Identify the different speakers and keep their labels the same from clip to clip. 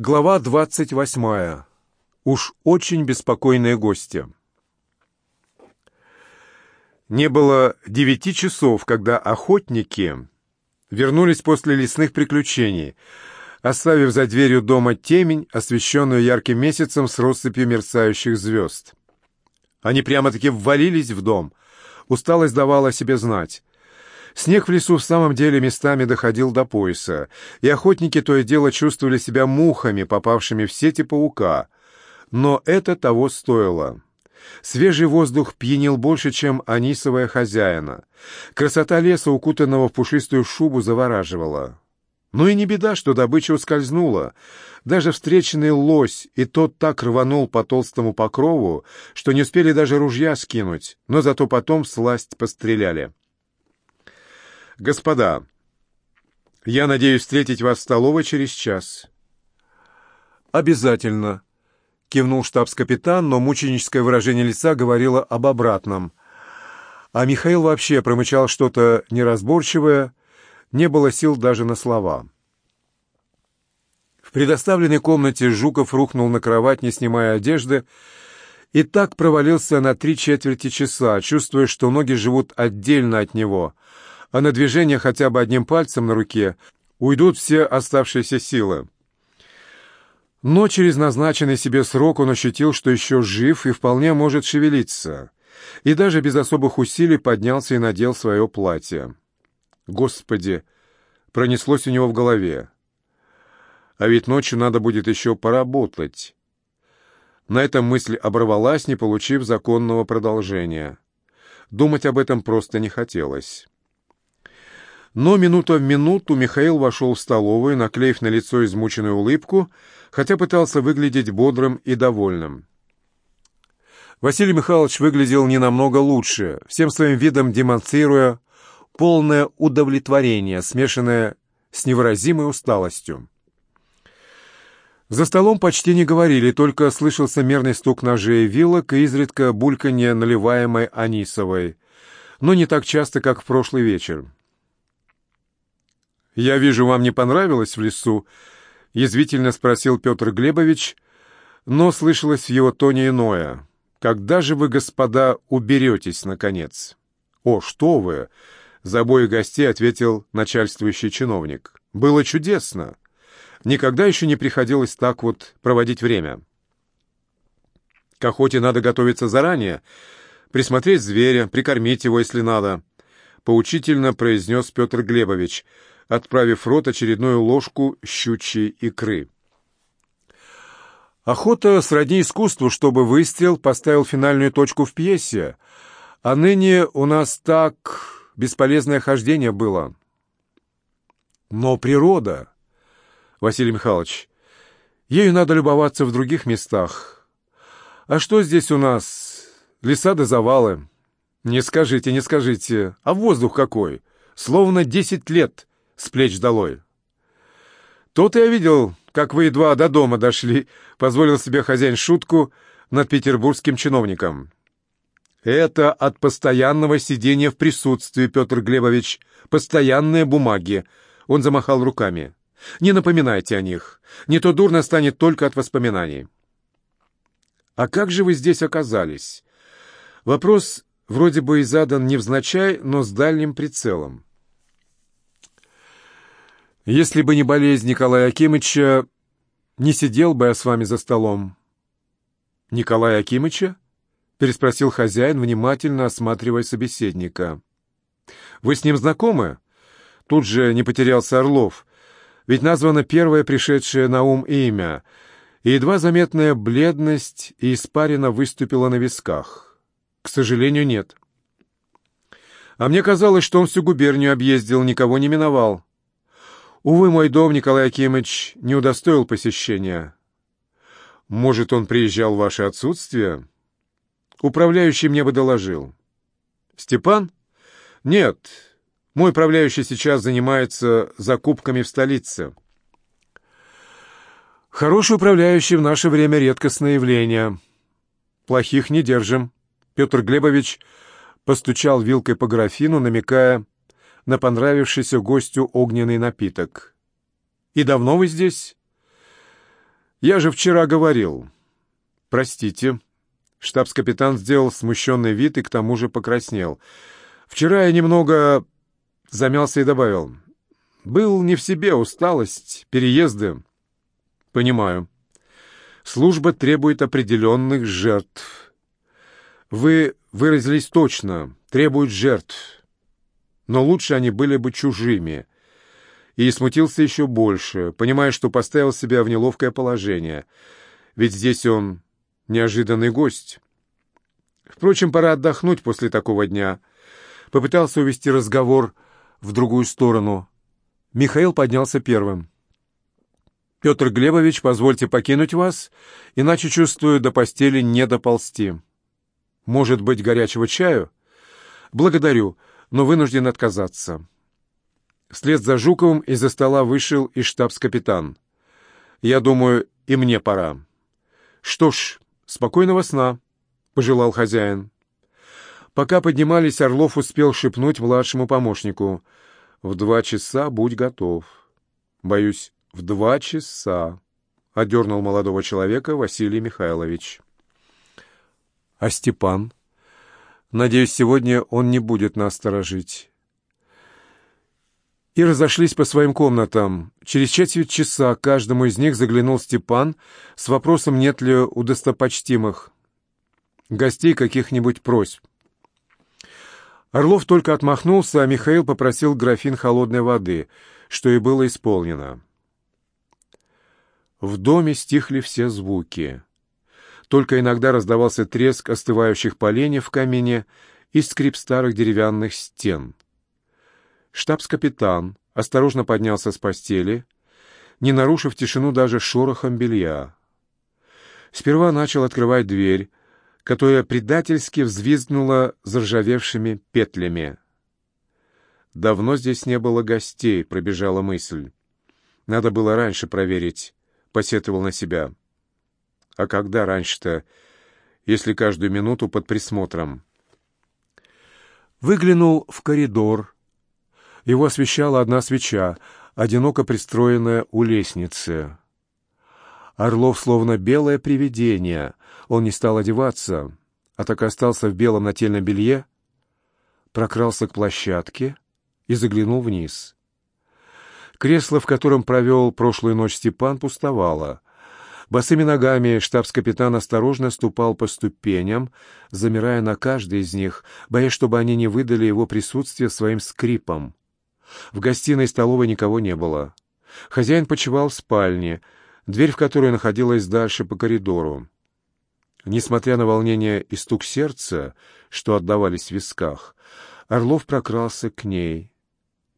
Speaker 1: Глава двадцать восьмая. Уж очень беспокойные гости. Не было девяти часов, когда охотники вернулись после лесных приключений, оставив за дверью дома темень, освещенную ярким месяцем с россыпью мерцающих звезд. Они прямо-таки ввалились в дом. Усталость давала себе знать. Снег в лесу в самом деле местами доходил до пояса, и охотники то и дело чувствовали себя мухами, попавшими в сети паука. Но это того стоило. Свежий воздух пьянил больше, чем анисовая хозяина. Красота леса, укутанного в пушистую шубу, завораживала. Ну и не беда, что добыча ускользнула. Даже встреченный лось и тот так рванул по толстому покрову, что не успели даже ружья скинуть, но зато потом сласть постреляли. «Господа, я надеюсь встретить вас в столовой через час».
Speaker 2: «Обязательно», — кивнул штабс-капитан, но мученическое выражение лица говорило об обратном. А Михаил вообще промычал что-то неразборчивое, не было сил даже на слова. В предоставленной комнате Жуков рухнул на кровать, не снимая одежды, и так провалился на три четверти часа, чувствуя, что ноги живут отдельно от него — а на движение хотя бы одним пальцем на руке уйдут все оставшиеся силы. Но через назначенный себе срок он ощутил, что еще жив и вполне может шевелиться, и даже без особых усилий поднялся и надел свое платье. Господи! Пронеслось у него в голове. А ведь ночью надо будет еще поработать. На этом мысль оборвалась, не получив законного продолжения. Думать об этом просто не хотелось. Но минута в минуту Михаил вошел в столовую, наклеив на лицо измученную улыбку, хотя пытался выглядеть бодрым и довольным. Василий Михайлович выглядел не намного лучше, всем своим видом демонстрируя полное удовлетворение, смешанное с невыразимой усталостью. За столом почти не говорили, только слышался мерный стук ножей и вилок и изредка бульканье наливаемой анисовой, но не так часто, как в прошлый вечер. «Я вижу, вам не понравилось в лесу?» — язвительно спросил Петр Глебович, но слышалось в его тоне иное. «Когда же вы, господа, уберетесь, наконец?» «О, что вы!» — за обоих гостей ответил начальствующий чиновник. «Было чудесно. Никогда еще не приходилось так вот проводить время. К охоте надо готовиться заранее, присмотреть зверя, прикормить его, если надо», — поучительно произнес Петр Глебович — отправив в рот очередную ложку щучьей икры. Охота сродни искусству, чтобы выстрел поставил финальную точку в пьесе, а ныне у нас так бесполезное хождение было. Но природа, Василий Михайлович, ею надо любоваться в других местах. А что здесь у нас? Леса да завалы. Не скажите, не скажите. А воздух какой? Словно десять лет с плеч долой. Тот я видел, как вы едва до дома дошли, позволил себе хозяин шутку над петербургским чиновником. Это от постоянного сидения в присутствии, Петр Глебович, постоянные бумаги. Он замахал руками. Не напоминайте о них. Не то дурно станет только от воспоминаний. А как же вы здесь оказались? Вопрос вроде бы и задан невзначай, но с дальним прицелом. Если бы не болезнь Николая Акимыча, не сидел бы я с вами за столом. Николая Акимыча? переспросил хозяин, внимательно осматривая собеседника. Вы с ним знакомы? Тут же не потерялся Орлов. Ведь названо первое пришедшее на ум имя, и едва заметная бледность и испарина выступила на висках. К сожалению, нет. А мне казалось, что он всю губернию объездил, никого не миновал. Увы, мой дом Николай Акимович не удостоил посещения. Может, он приезжал в ваше отсутствие? Управляющий мне бы доложил. Степан? Нет. Мой управляющий сейчас занимается закупками в столице. Хороший управляющий в наше время редкостное явление. Плохих не держим. Петр Глебович постучал вилкой по графину, намекая на понравившийся гостю огненный напиток. «И давно вы здесь?»
Speaker 1: Я же вчера говорил. Простите. Штабс-капитан сделал смущенный вид и к тому же покраснел. Вчера я немного замялся и добавил. Был не в себе, усталость, переезды. Понимаю. Служба требует определенных жертв. Вы выразились точно, требует жертв. Но лучше они были бы чужими. И смутился еще больше, понимая, что поставил себя в неловкое положение. Ведь здесь он неожиданный гость. Впрочем, пора отдохнуть после такого дня. Попытался увести разговор в другую сторону. Михаил поднялся первым. «Петр Глебович, позвольте покинуть вас, иначе, чувствую, до постели не доползти. Может быть, горячего чаю? Благодарю, но вынужден отказаться». Вслед за Жуковым из-за стола вышел и штабс-капитан. «Я думаю, и мне пора». «Что ж, спокойного сна», — пожелал хозяин. Пока поднимались, Орлов успел шепнуть младшему помощнику. «В два часа будь готов». «Боюсь, в два часа», — одернул молодого человека Василий Михайлович. «А Степан? Надеюсь, сегодня он не будет нас сторожить». И разошлись по своим комнатам. Через четверть часа каждому из них заглянул Степан с вопросом, нет ли у достопочтимых гостей каких-нибудь просьб. Орлов только отмахнулся, а Михаил попросил графин холодной воды, что и было исполнено. В доме стихли все звуки. Только иногда раздавался треск остывающих поленьев в камине и скрип старых деревянных стен. Штабс-капитан осторожно поднялся с постели, не нарушив тишину даже шорохом белья. Сперва начал открывать дверь, которая предательски взвизгнула заржавевшими петлями. «Давно здесь не было гостей», — пробежала мысль. «Надо было раньше проверить», — посетовал на себя. «А когда раньше-то, если каждую минуту под присмотром?» Выглянул в коридор. Его освещала одна свеча, одиноко пристроенная у лестницы. Орлов словно белое привидение. Он не стал одеваться, а так остался в белом нательном белье, прокрался к площадке и заглянул вниз. Кресло, в котором провел прошлую ночь Степан, пустовало. Босыми ногами штабс-капитан осторожно ступал по ступеням, замирая на каждой из них, боясь, чтобы они не выдали его присутствие своим скрипом. В гостиной и столовой никого не было. Хозяин почевал в спальне — дверь в которую находилась дальше по коридору. Несмотря на волнение и стук сердца, что отдавались в висках, Орлов прокрался к ней.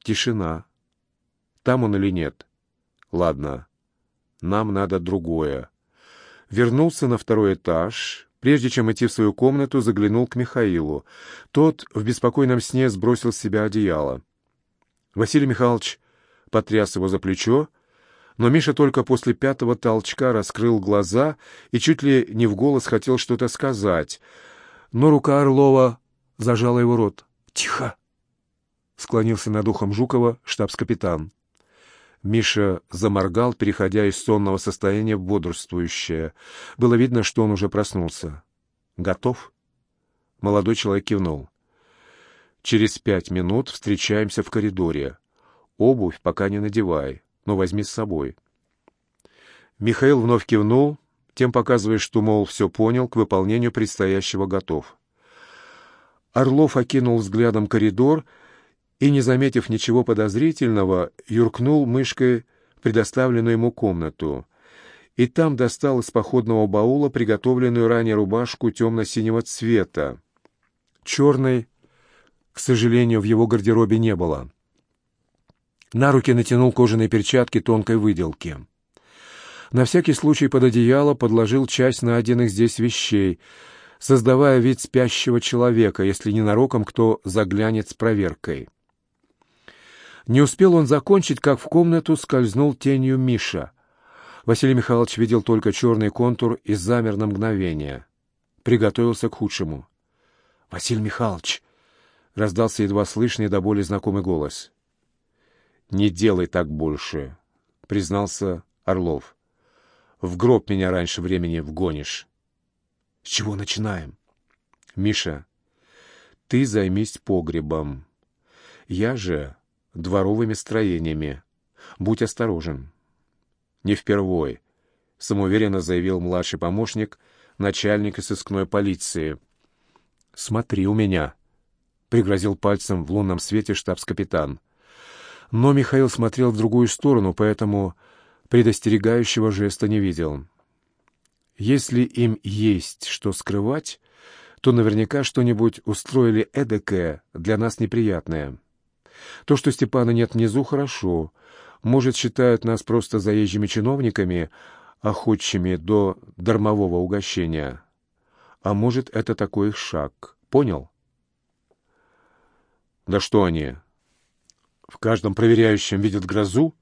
Speaker 1: Тишина. Там он или нет? Ладно, нам надо другое. Вернулся на второй этаж. Прежде чем идти в свою комнату, заглянул к Михаилу. Тот в беспокойном сне сбросил с себя одеяло. Василий Михайлович потряс его за плечо, но Миша только после пятого толчка раскрыл глаза и чуть ли не в голос хотел что-то сказать. Но рука Орлова зажала его рот. «Тихо!» — склонился над ухом Жукова штабс-капитан. Миша заморгал, переходя из сонного состояния в бодрствующее. Было видно, что он уже проснулся. «Готов?» Молодой человек кивнул. «Через пять минут встречаемся в коридоре. Обувь пока не надевай но возьми с собой». Михаил вновь кивнул, тем показывая, что, мол, все понял, к выполнению предстоящего готов. Орлов окинул взглядом коридор и, не заметив ничего подозрительного, юркнул мышкой предоставленную ему комнату. И там достал из походного баула приготовленную ранее рубашку темно-синего цвета. Черной, к сожалению, в его гардеробе не было. На руки натянул кожаные перчатки тонкой выделки. На всякий случай под одеяло подложил часть найденных здесь вещей, создавая вид спящего человека, если ненароком кто заглянет с проверкой. Не успел он закончить, как в комнату скользнул тенью Миша. Василий Михайлович видел только черный контур и замер на мгновение. Приготовился к худшему. «Василий Михайлович!» — раздался едва слышный до боли знакомый голос. «Не делай так больше», — признался Орлов.
Speaker 2: в гроб меня раньше времени вгонишь.
Speaker 1: С чего начинаем?
Speaker 2: Миша, ты займись погребом. Я же дворовыми строениями. Будь осторожен. Не впервой, самоуверенно заявил младший помощник начальника сыскной полиции. Смотри у меня, пригрозил пальцем в лунном свете штабс-капитан. Но Михаил смотрел в другую сторону, поэтому предостерегающего жеста не видел. Если им есть что скрывать, то наверняка что-нибудь устроили эдакое для нас неприятное. То, что Степана нет внизу, хорошо. Может, считают нас просто заезжими чиновниками, охотчими до дармового угощения. А может, это такой их шаг. Понял? Да что они? В каждом проверяющем видят грозу?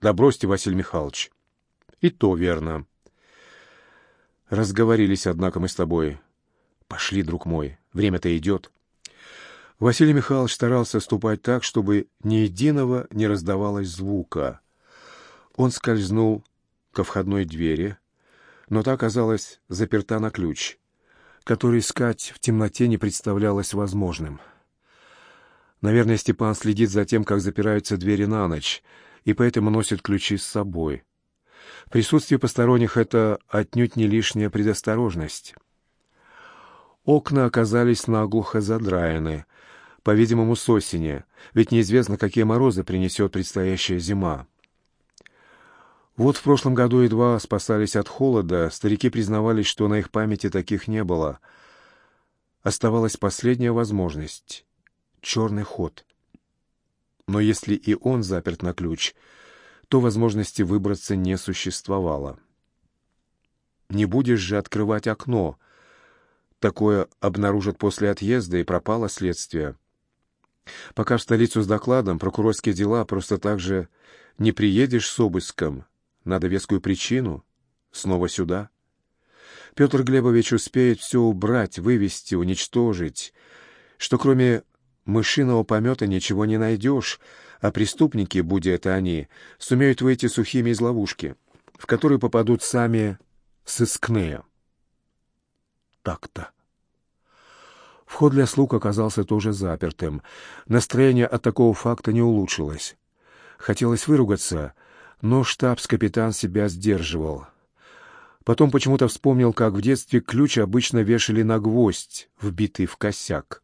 Speaker 2: Да бросьте, Василий Михайлович. И то верно. Разговорились, однако, мы с тобой. Пошли, друг мой, время-то идет. Василий Михайлович старался ступать так, чтобы ни единого не раздавалось звука. Он скользнул ко входной двери, но та оказалась заперта на ключ, который искать в темноте не представлялось возможным. Наверное, Степан следит за тем, как запираются двери на ночь, и поэтому носит ключи с собой. Присутствие посторонних — это отнюдь не лишняя предосторожность. Окна оказались наглухо задраены, по-видимому, с осени, ведь неизвестно, какие морозы принесет предстоящая зима. Вот в прошлом году едва спасались от холода, старики признавались, что на их памяти таких не было. Оставалась последняя возможность — черный ход. Но если и он заперт на ключ, то возможности выбраться не существовало. Не будешь же открывать окно. Такое обнаружат после отъезда, и пропало следствие. Пока в столицу с докладом прокурорские дела просто так же не приедешь с обыском. Надо вескую причину. Снова сюда. Петр Глебович успеет все убрать, вывести, уничтожить, что кроме мышиного помета ничего не найдешь, а преступники, будь это они, сумеют выйти сухими из ловушки, в которую попадут сами сыскные. Так-то. Вход для слуг оказался тоже запертым. Настроение от такого факта не улучшилось. Хотелось выругаться, но штабс-капитан себя сдерживал. Потом почему-то вспомнил, как в детстве ключ обычно вешали на гвоздь, вбитый в косяк.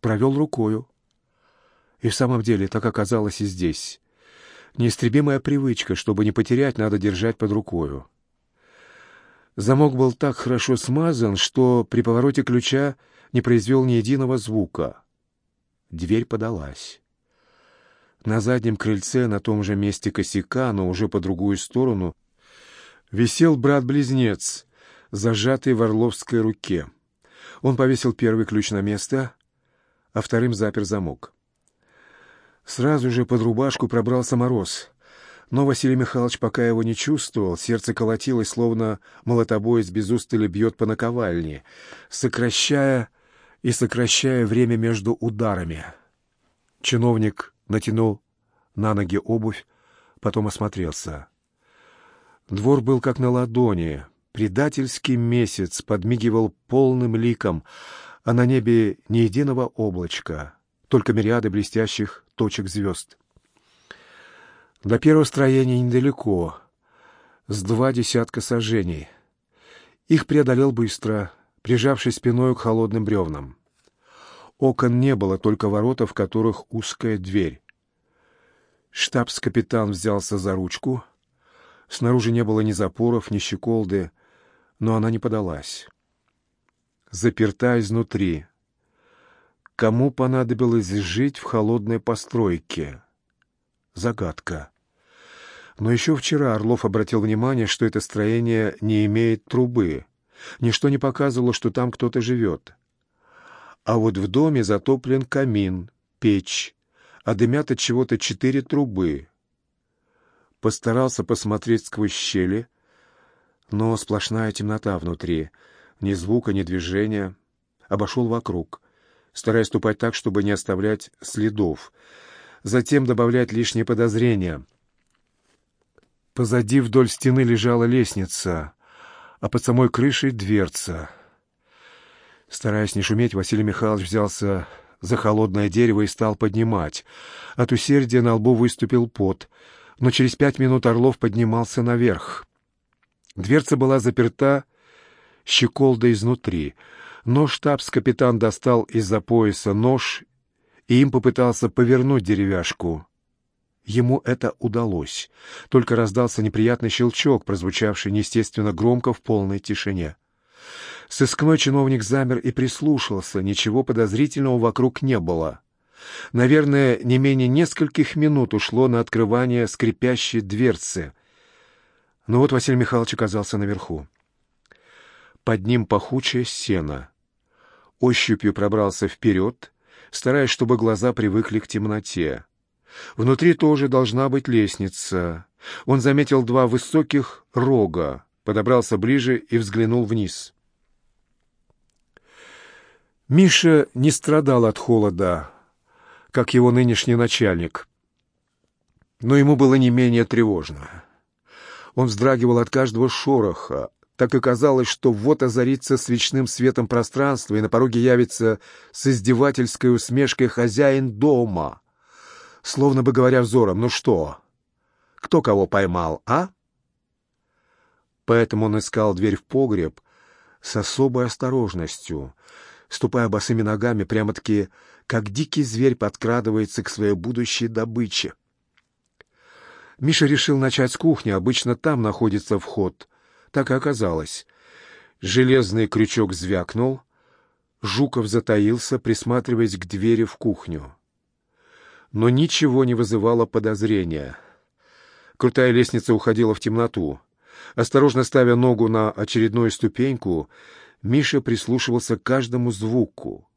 Speaker 2: Провел рукою. И в самом деле так оказалось и здесь. Неистребимая привычка, чтобы не потерять, надо держать под рукою. Замок был так хорошо смазан, что при повороте ключа не произвел ни единого звука. Дверь подалась. На заднем крыльце, на том же месте косяка, но уже по другую сторону, висел брат-близнец, зажатый в орловской руке. Он повесил первый ключ на место, а вторым запер замок. Сразу же под рубашку пробрался мороз. Но Василий Михайлович пока его не чувствовал, сердце колотилось, словно молотобоец без устали бьет по наковальне, сокращая и сокращая время между ударами. Чиновник натянул на ноги обувь, потом осмотрелся. Двор был как на ладони. Предательский месяц подмигивал полным ликом, а на небе ни единого облачка, только мириады блестящих точек звезд. До первого строения недалеко, с два десятка сажений. Их преодолел быстро — прижавшись спиной к холодным бревнам. Окон не было, только ворота, в которых узкая дверь. Штабс-капитан взялся за ручку. Снаружи не было ни запоров, ни щеколды, но она не подалась. Заперта изнутри. Кому понадобилось жить в холодной постройке? Загадка. Но еще вчера Орлов обратил внимание, что это строение не имеет трубы — Ничто не показывало, что там кто-то живет. А вот в доме затоплен камин, печь, а дымят от чего-то четыре трубы. Постарался посмотреть сквозь щели, но сплошная темнота внутри, ни звука, ни движения. Обошел вокруг, стараясь ступать так, чтобы не оставлять следов, затем добавлять лишние подозрения. Позади вдоль стены лежала лестница, а под самой крышей дверца. Стараясь не шуметь, Василий Михайлович взялся за холодное дерево и стал поднимать. От усердия на лбу выступил пот, но через пять минут Орлов поднимался наверх. Дверца была заперта щеколда изнутри, но штабс-капитан достал из-за пояса нож и им попытался повернуть деревяшку. Ему это удалось, только раздался неприятный щелчок, прозвучавший неестественно громко в полной тишине. Сыскной чиновник замер и прислушался, ничего подозрительного вокруг не было. Наверное, не менее нескольких минут ушло на открывание скрипящей дверцы. Но вот Василий Михайлович оказался наверху. Под ним пахучее сено. Ощупью пробрался вперед, стараясь, чтобы глаза привыкли к темноте. Внутри тоже должна быть лестница. Он заметил два высоких рога, подобрался ближе и взглянул вниз. Миша не страдал от холода, как его нынешний начальник. Но ему было не менее тревожно. Он вздрагивал от каждого шороха, так и казалось, что вот озарится свечным светом пространство, и на пороге явится с издевательской усмешкой хозяин дома, словно бы говоря взором, «Ну что, кто кого поймал, а?» Поэтому он искал дверь в погреб с особой осторожностью, ступая босыми ногами, прямо-таки как дикий зверь подкрадывается к своей будущей добыче. Миша решил начать с кухни, обычно там находится вход. Так и оказалось. Железный крючок звякнул, Жуков затаился, присматриваясь к двери в кухню. Но ничего не вызывало подозрения. Крутая лестница уходила в темноту. Осторожно ставя ногу на очередную ступеньку, Миша прислушивался к каждому звуку.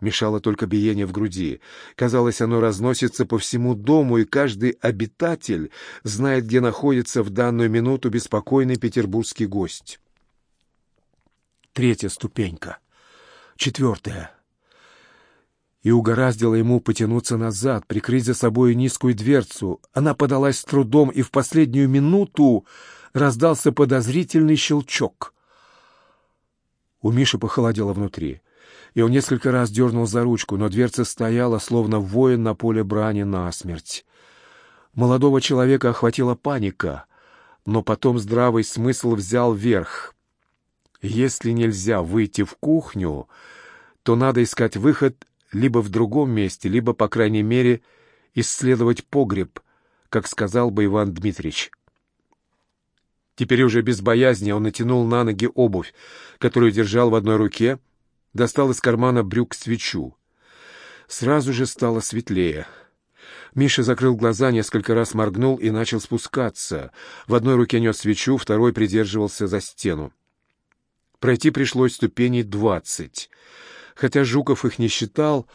Speaker 2: Мешало только биение в груди. Казалось, оно разносится по всему дому, и каждый обитатель знает, где находится в данную минуту беспокойный петербургский гость. Третья ступенька. Четвертая. И угораздило ему потянуться назад, прикрыть за собой низкую дверцу. Она подалась с трудом, и в последнюю минуту раздался подозрительный щелчок. У Миши похолодело внутри и он несколько раз дернул за ручку, но дверца стояла, словно воин на поле брани насмерть. Молодого человека охватила паника, но потом здравый смысл взял верх. Если нельзя выйти в кухню, то надо искать выход либо в другом месте, либо, по крайней мере, исследовать погреб, как сказал бы Иван Дмитриевич. Теперь уже без боязни он натянул на ноги обувь, которую держал в одной руке, достал из кармана брюк свечу. Сразу же стало светлее. Миша закрыл глаза, несколько раз моргнул и начал спускаться. В одной руке нес свечу, второй придерживался за стену. Пройти пришлось ступеней двадцать. Хотя Жуков их не считал,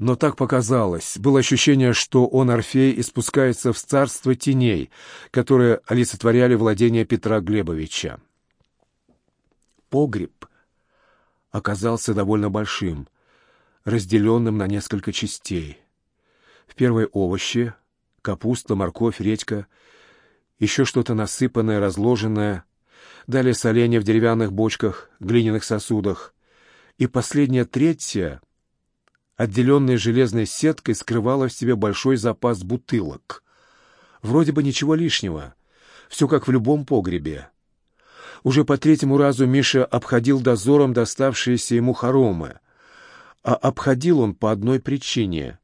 Speaker 2: но так показалось. Было ощущение, что он, Орфей, и спускается в царство теней, которые олицетворяли владение Петра Глебовича. Погреб оказался довольно большим, разделенным на несколько частей. В первой овощи, капуста, морковь, редька, еще что-то насыпанное, разложенное, далее соленья в деревянных бочках, глиняных сосудах, и последняя третья, отделенная железной сеткой, скрывала в себе большой запас бутылок. Вроде бы ничего лишнего, все как в любом погребе. Уже по третьему разу Миша обходил дозором доставшиеся ему хоромы. А обходил он по одной причине.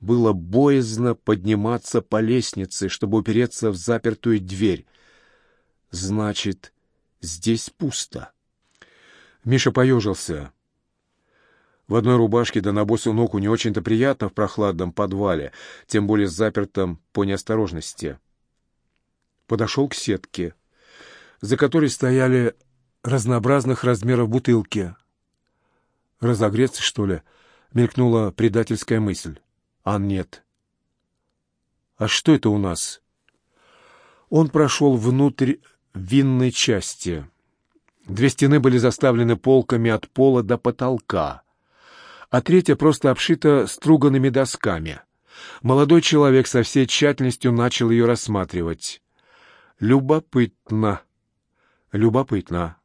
Speaker 2: Было боязно подниматься по лестнице, чтобы упереться в запертую дверь. Значит, здесь пусто. Миша поежился. В одной рубашке да на босу ногу не очень-то приятно в прохладном подвале, тем более запертом по неосторожности. Подошел к сетке за которой стояли разнообразных размеров бутылки. «Разогреться, что ли?» — мелькнула предательская мысль. «А нет». «А что это у нас?» Он прошел внутрь винной части. Две стены были заставлены полками от пола до потолка, а третья просто обшита струганными досками. Молодой человек со всей тщательностью начал ее рассматривать. Любопытно. Любопытно.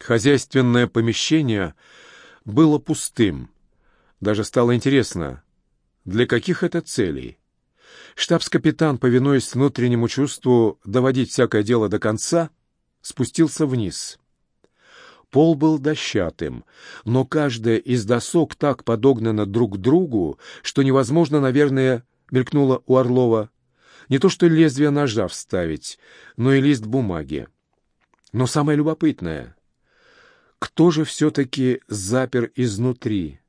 Speaker 2: Хозяйственное помещение было пустым. Даже стало интересно, для каких это целей? Штабс-капитан, повинуясь внутреннему чувству доводить всякое дело до конца, спустился вниз. Пол был дощатым, но каждая из досок так подогнана друг к другу, что невозможно, наверное, мелькнуло у Орлова, не то что лезвие ножа вставить, но и лист бумаги. Но самое любопытное — кто же все-таки запер изнутри,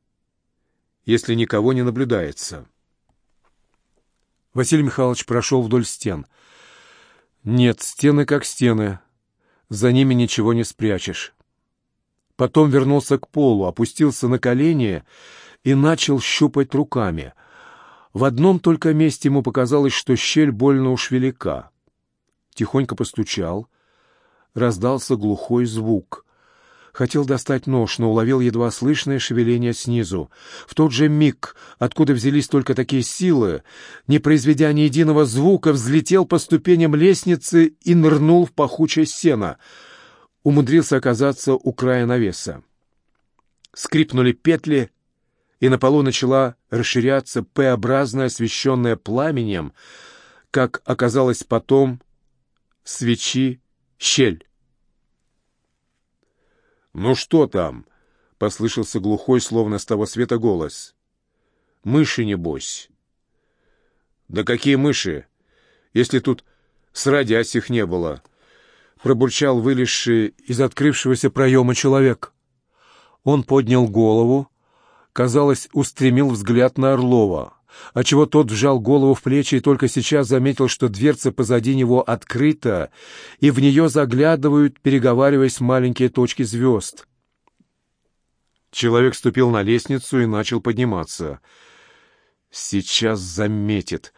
Speaker 2: если никого не наблюдается? Василий Михайлович прошел вдоль стен. Нет, стены как стены, за ними ничего не спрячешь. Потом вернулся к полу, опустился на колени и начал щупать руками. В одном только месте ему показалось, что щель больно уж велика. Тихонько постучал. Раздался глухой звук. Хотел достать нож, но уловил едва слышное шевеление снизу. В тот же миг, откуда взялись только такие силы, не произведя ни единого звука, взлетел по ступеням лестницы и нырнул в пахучее сено. Умудрился оказаться у края навеса. Скрипнули петли, и на полу начала расширяться П-образная, освещенная пламенем, как оказалось потом, свечи щель.
Speaker 1: «Ну что там?» — послышался глухой, словно с того света голос. «Мыши, небось». «Да какие мыши? Если тут сродясь их не было!» — пробурчал вылезший из открывшегося проема человек. Он поднял голову, казалось, устремил взгляд на Орлова отчего тот вжал голову в плечи и только сейчас заметил, что дверца позади него открыта, и в нее заглядывают, переговариваясь, маленькие точки звезд. Человек ступил на лестницу и начал подниматься. «Сейчас заметит!»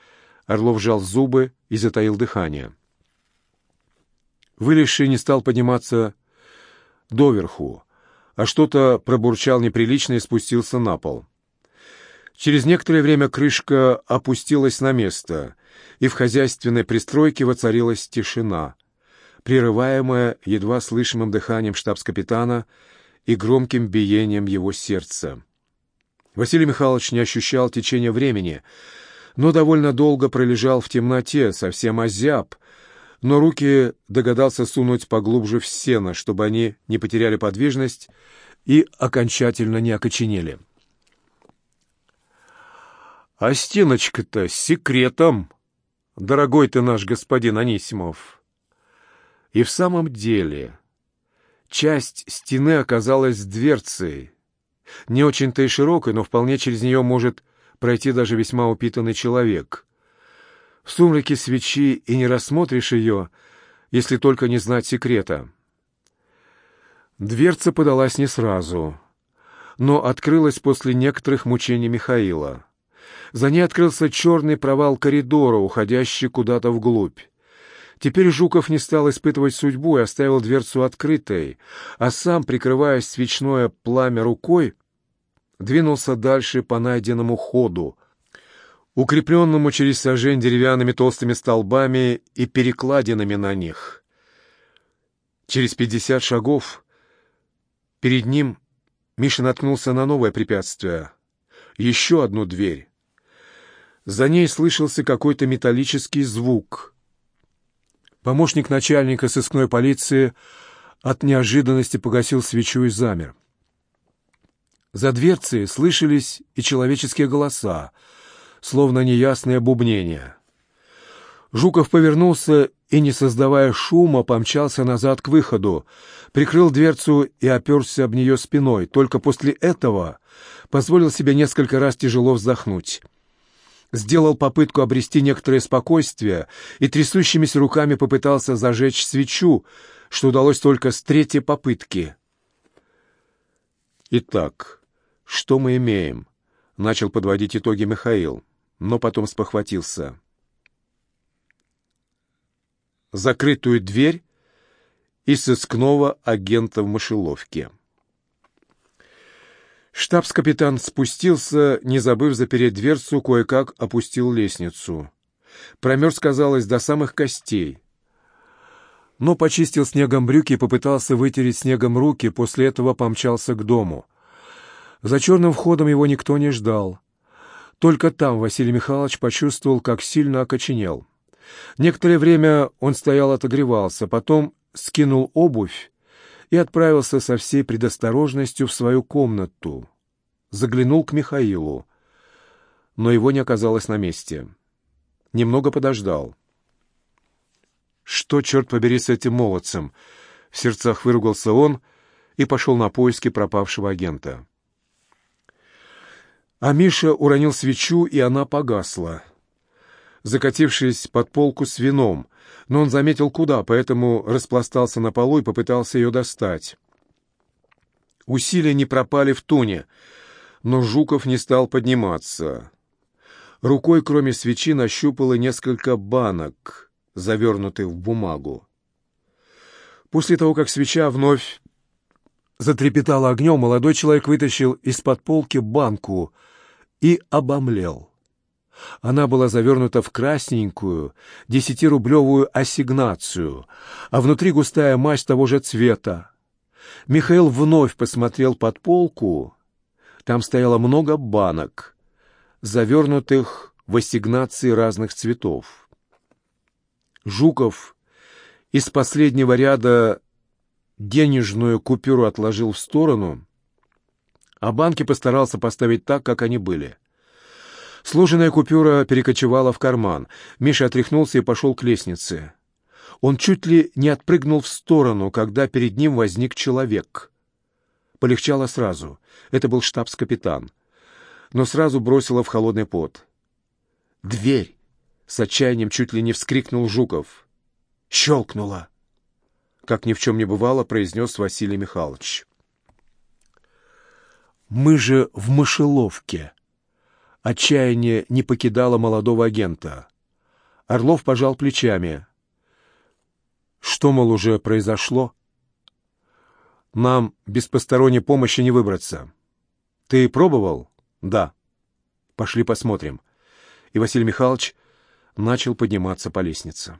Speaker 1: Орлов сжал зубы и затаил дыхание. Вылезший не стал подниматься доверху, а что-то пробурчал неприлично и спустился на пол. Через некоторое время крышка опустилась на место, и в хозяйственной пристройке воцарилась тишина, прерываемая едва слышимым дыханием штабс-капитана и громким биением его сердца. Василий Михайлович не ощущал течения времени, но довольно долго пролежал в темноте, совсем озяб, но руки догадался сунуть поглубже в сено, чтобы они не потеряли подвижность и окончательно не окоченели. А стеночка-то с секретом, дорогой ты наш господин Анисимов. И в самом деле часть стены оказалась дверцей, не очень-то и широкой, но вполне через нее может пройти даже весьма упитанный человек. В сумраке свечи и не рассмотришь ее, если только не знать секрета. Дверца подалась не сразу, но открылась после некоторых мучений Михаила. За ней открылся черный провал коридора, уходящий куда-то вглубь. Теперь Жуков не стал испытывать судьбу и оставил дверцу открытой, а сам, прикрывая свечное пламя рукой, двинулся дальше по найденному ходу, укрепленному через сажень деревянными толстыми столбами и перекладинами на них. Через пятьдесят шагов перед ним Миша наткнулся на новое препятствие — еще одну дверь. За ней слышался какой-то металлический звук. Помощник начальника сыскной полиции от неожиданности погасил свечу и замер. За дверцей слышались и человеческие голоса, словно неясное бубнение. Жуков повернулся и, не создавая шума, помчался назад к выходу, прикрыл дверцу и оперся об нее спиной. Только после этого позволил себе несколько раз тяжело вздохнуть сделал попытку обрести некоторое спокойствие и трясущимися руками попытался зажечь свечу, что удалось только с третьей попытки. «Итак, что мы имеем?» — начал подводить итоги Михаил, но потом спохватился. «Закрытую дверь и сыскного агента в мышеловке». Штабс-капитан спустился, не забыв запереть дверцу, кое-как опустил лестницу.
Speaker 2: Промерз, казалось, до самых костей. Но почистил снегом брюки и попытался вытереть снегом руки, после этого помчался к дому. За черным входом его никто не ждал. Только там Василий Михайлович почувствовал, как сильно окоченел. Некоторое время он стоял отогревался, потом скинул обувь и отправился со всей предосторожностью в свою комнату. Заглянул к Михаилу, но его не оказалось на месте. Немного подождал. «Что, черт побери, с этим молодцем?» В сердцах выругался он и пошел на поиски пропавшего агента. А Миша уронил свечу, и она погасла, закатившись под полку с вином, но он заметил куда, поэтому распластался на полу и попытался ее достать. Усилия не пропали в туне, но Жуков не стал подниматься. Рукой, кроме свечи, нащупало несколько банок, завернутых в бумагу. После того, как свеча вновь затрепетала огнем, молодой человек вытащил из-под полки банку и обомлел. Она была завернута в красненькую десятирублевую ассигнацию, а внутри густая мазь того же цвета. Михаил вновь посмотрел под полку. Там стояло много банок, завернутых в ассигнации разных цветов. Жуков из последнего ряда денежную купюру отложил в сторону, а банки постарался поставить так, как они были — Сложенная купюра перекочевала в карман. Миша отряхнулся и пошел к лестнице. Он чуть ли не отпрыгнул в сторону, когда перед ним возник человек. Полегчало сразу. Это был штабс-капитан. Но сразу бросило в холодный пот. «Дверь!» — с отчаянием чуть ли не вскрикнул Жуков. «Щелкнула!» Как ни в чем не бывало, произнес Василий Михайлович. «Мы же в мышеловке!» Отчаяние не покидало молодого агента. Орлов пожал плечами. Что, мол, уже произошло? Нам без посторонней помощи не выбраться. Ты пробовал? Да. Пошли посмотрим. И Василий Михайлович начал подниматься по лестнице.